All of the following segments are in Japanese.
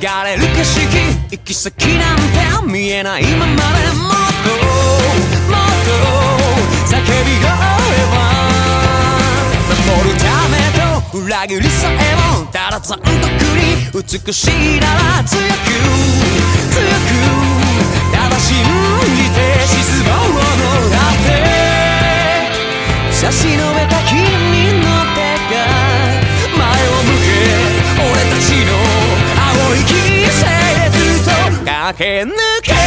景色。行き先なんて見えないままでもっともっと叫び声は。守るためと裏切りさえもただ残酷に美しいなら強く強くただ信じて失望を乗って。駆け抜け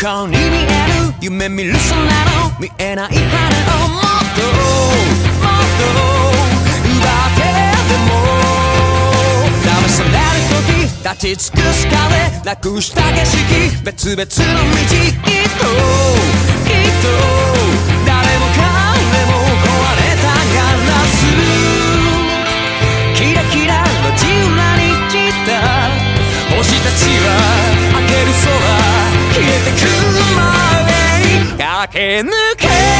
こに見える夢見る空の。見えない花をもっともっと奪ってでも。騙される時立ち尽くす壁なくした景色別々の道きっときっと。け抜け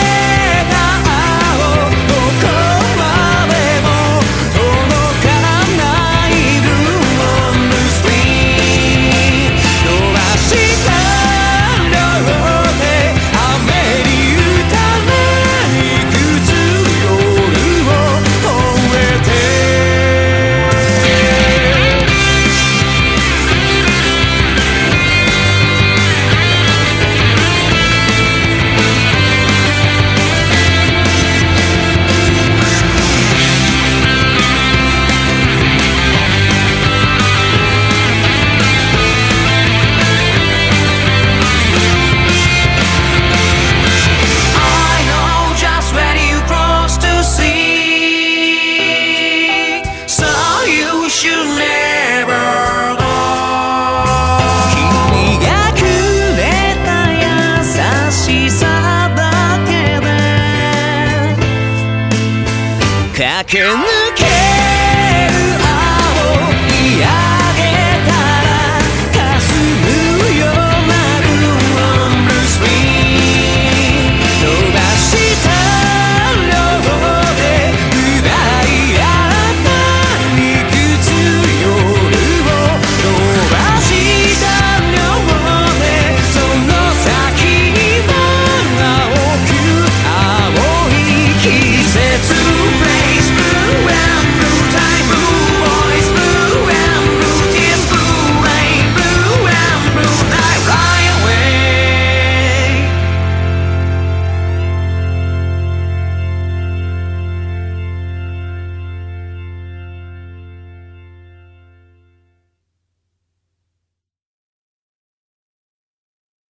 け抜け